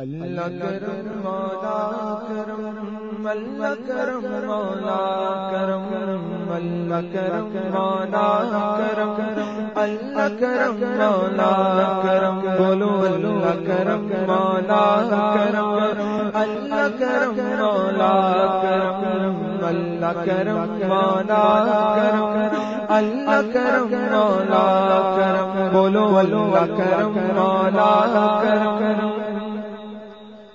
اللہ کرم مولا کرم، اللہ کرم مولا کرم، اللہ کرم مولا کرم، اللہ کرم مولا کرم، بولو اللہ کرم مولا کرم، اللہ کرم مولا کرم، اللہ کرم مولا کرم، اللہ کرم مولا کرم، بولو اللہ کرم مولا کرم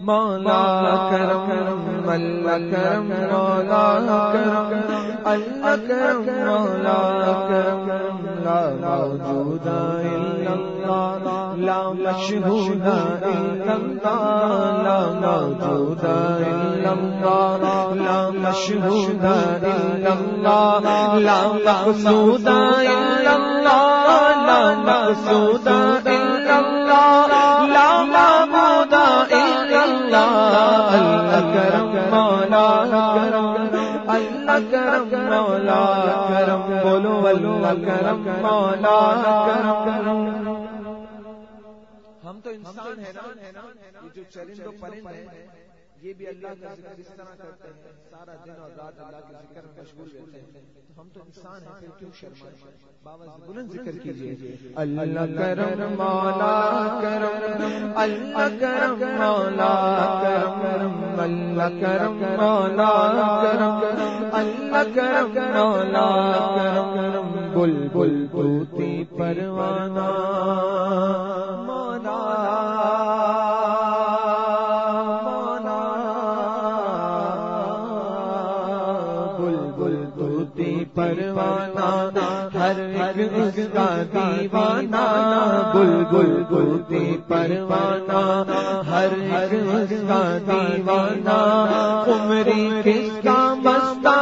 مولا کرم، اللہ کرم، مولا کرم، اللہ کرم، مولا کرم، لا موجود الا اللہ، لا مشہود الا اللہ، لا موجود الا اللہ، لا مشہود الا اللہ، لا مقصود الا اللہ، لا مقصود کرم مولا کرم اللہ کرم مولا، کرم بولو، اللہ کرم مولا، کرم ہم تو انسان ہیں نا، یہ جو چرند و پرند ہے یہ بھی اللہ کا ذکر اس طرح کرتے ہیں سارا دن اور رات اللہ کے ذکر میں مشغول رہتے ہیں۔ تو ہم تو انسان ہیں پھر کیوں شرمائیں بابا بلند ذکر کیجیے اللہ کرم مولا کرم اللہ کرم مولا کرم اللہ کرم مولا کرم اللہ کرم مولا کرم۔ بل بل بوتی پروانہ۔ پروانہ، ہر ایک اس کا دیوانہ، بل بل بوتی پروانہ، ہر ایک اس کا دیوانہ عمری کس کا مستہ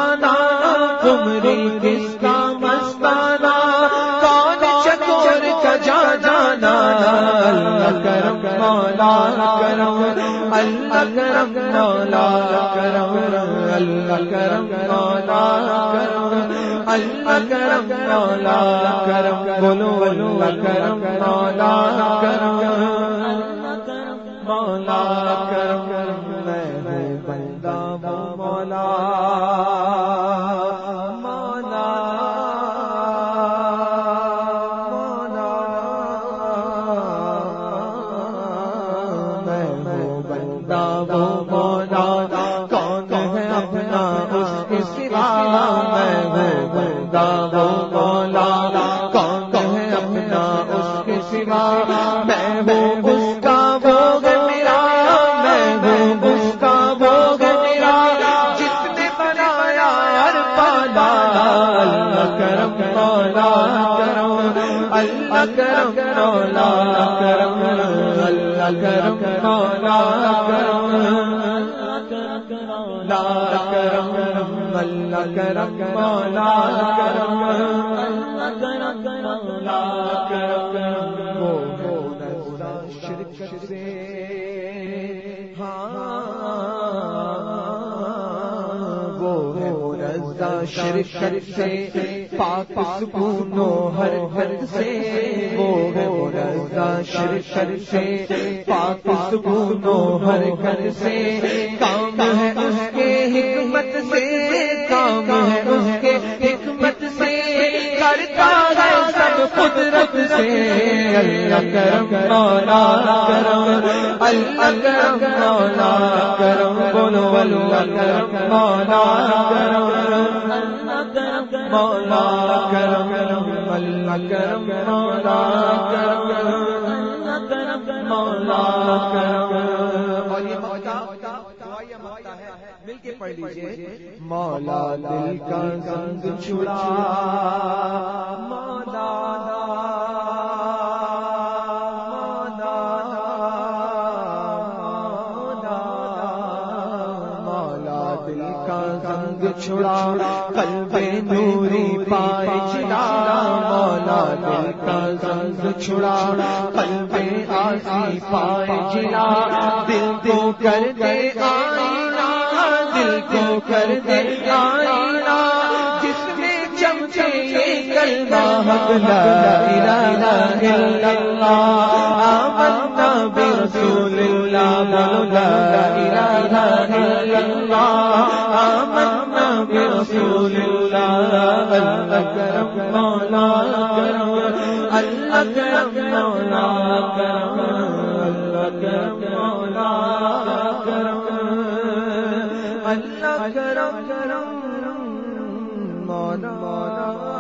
مولا کرم، اللہ کرم، مولا کرم، اللہ کرم، مولا کرم، اللہ کرم، مولا کرم، بولو اللہ کرم، مولا کرم مولا کرم، میں بندہ مولا۔ بندہ وہ مولا، کون ہے اپنا اس کے سوا؟ میں ہوں بندہ وہ مولا، کون ہے اپنا اس کے سوا؟ میں ہوں اس کا بوگ میرا، میں ہوں اس کا بوگ میرا۔ جس نے بنایا، ہر پالا، اللہ کرم مولا کرم، اللہ کرم مولا کرم، اللہ کرم مولا کرم لا کرم اللہ کرم مولا کرم لا کرم وہ شرک سے۔ ہو نزا شرک سے، پاک سکون و ہر ہر سے۔ وہ ہو رضا شرک سے، پاک سکون و ہر ہر سے۔ سب سے اللہ کرم مولا کرم اللہ کرم مولا کرم بولو اللہ کرم مولا کرم مولا کرم اللہ کرم مولا کرم مولا کرم اور یہ مکتا دعائیہ مکتا ہے مل کے پڑھ لیجیے۔ مولا دل کا زنگ چھڑا مولا مولا دل کا زنگ چھڑا قلب نوری پائے چلا مولا دل کا زنگ چھڑا قلب آسی پائے چلا دل کو کر دے آئینہ کر دے آئینہ، جس میں چمچے یہ کلمہ حق لا الہ الا اللہ، آمنا برسول اللہ لا الہ الا اللہ، آمنا برسول اللہ اللہ کرم مولا کرم اللہ کرم مولا کرم اللہ کرم مولا کرم اللہ کرم کرم مولا